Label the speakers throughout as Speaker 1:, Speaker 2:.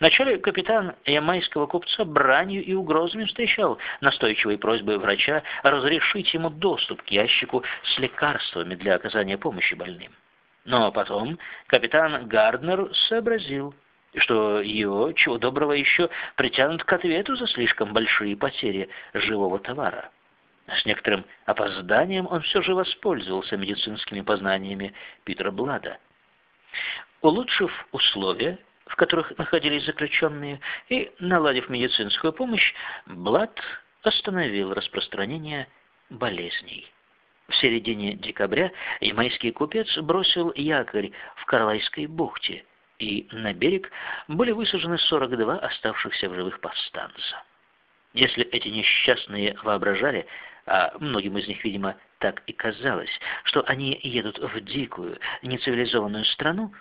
Speaker 1: Вначале капитан ямайского купца бранью и угрозами встречал настойчивые просьбы врача разрешить ему доступ к ящику с лекарствами для оказания помощи больным. Но потом капитан Гарднер сообразил, что его, чего доброго, еще притянут к ответу за слишком большие потери живого товара. С некоторым опозданием он все же воспользовался медицинскими познаниями Питера Блада. Улучшив условия, в которых находились заключенные, и наладив медицинскую помощь, Блад остановил распространение болезней. В середине декабря ямайский купец бросил якорь в Карлайской бухте, и на берег были высажены 42 оставшихся в живых повстанца. Если эти несчастные воображали, а многим из них, видимо, так и казалось, что они едут в дикую, нецивилизованную страну,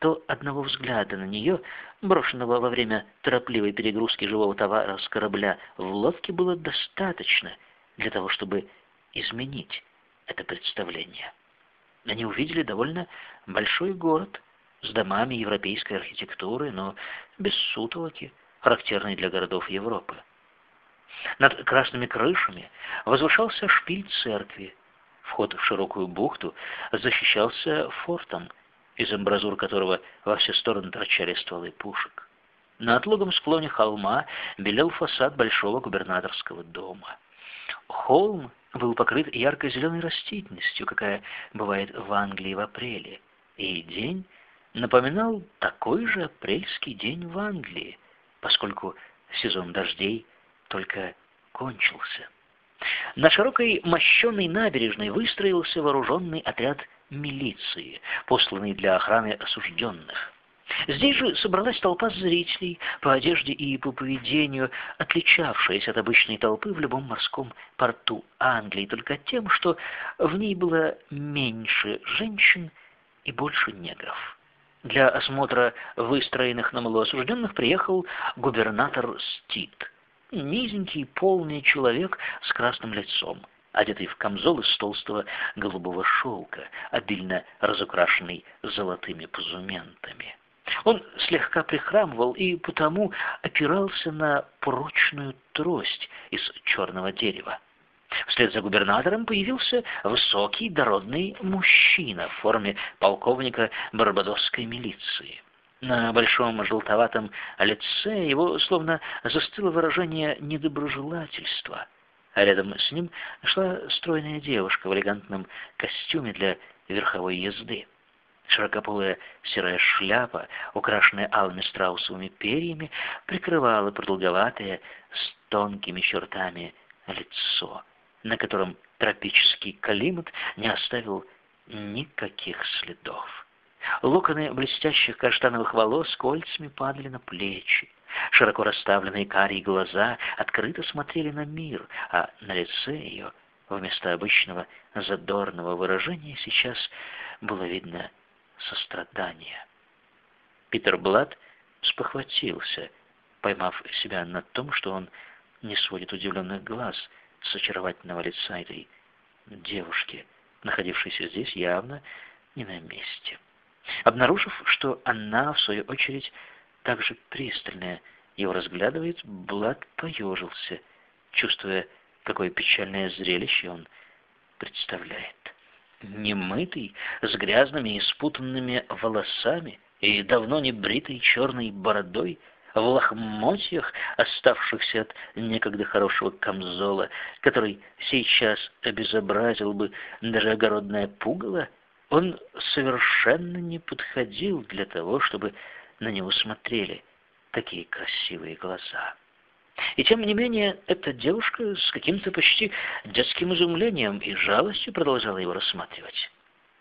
Speaker 1: то одного взгляда на нее, брошенного во время торопливой перегрузки живого товара с корабля в лодке, было достаточно для того, чтобы изменить это представление. Они увидели довольно большой город с домами европейской архитектуры, но без сутолоки, характерной для городов Европы. Над красными крышами возвышался шпиль церкви. Вход в широкую бухту защищался фортом, из амбразур которого во все стороны торчали стволы пушек. На отлогом склоне холма белел фасад большого губернаторского дома. Холм был покрыт ярко-зеленой растительностью, какая бывает в Англии в апреле, и день напоминал такой же апрельский день в Англии, поскольку сезон дождей только кончился. На широкой мощенной набережной выстроился вооруженный отряд милиции, посланный для охраны осужденных. Здесь же собралась толпа зрителей по одежде и по поведению, отличавшаяся от обычной толпы в любом морском порту Англии, только тем, что в ней было меньше женщин и больше негров. Для осмотра выстроенных на малоосужденных приехал губернатор Стит, низенький полный человек с красным лицом одетый в камзол из толстого голубого шелка, обильно разукрашенный золотыми позументами. Он слегка прихрамывал и потому опирался на прочную трость из черного дерева. Вслед за губернатором появился высокий дородный мужчина в форме полковника барбадосской милиции. На большом желтоватом лице его словно застыло выражение недоброжелательства – а рядом с ним шла стройная девушка в элегантном костюме для верховой езды. Широкополая серая шляпа, украшенная алыми страусовыми перьями, прикрывала продолговатое с тонкими чертами лицо, на котором тропический климат не оставил никаких следов. Локоны блестящих каштановых волос кольцами падали на плечи. Широко расставленные карие глаза открыто смотрели на мир, а на лице ее вместо обычного задорного выражения сейчас было видно сострадание. Питер Блад спохватился, поймав себя на том, что он не сводит удивленных глаз с очаровательного лица этой девушки, находившейся здесь явно не на месте. Обнаружив, что она, в свою очередь, так же пристально его разглядывает, Блад поежился, чувствуя, какое печальное зрелище он представляет. Немытый, с грязными и спутанными волосами и давно не бритой черной бородой, в лохмотьях, оставшихся от некогда хорошего камзола, который сейчас обезобразил бы даже огородное пугало, он совершенно не подходил для того, чтобы на него смотрели такие красивые глаза. И тем не менее, эта девушка с каким-то почти детским изумлением и жалостью продолжала его рассматривать.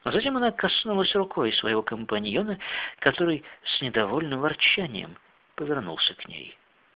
Speaker 1: А затем она коснулась рукой своего компаньона, который с недовольным ворчанием повернулся к ней.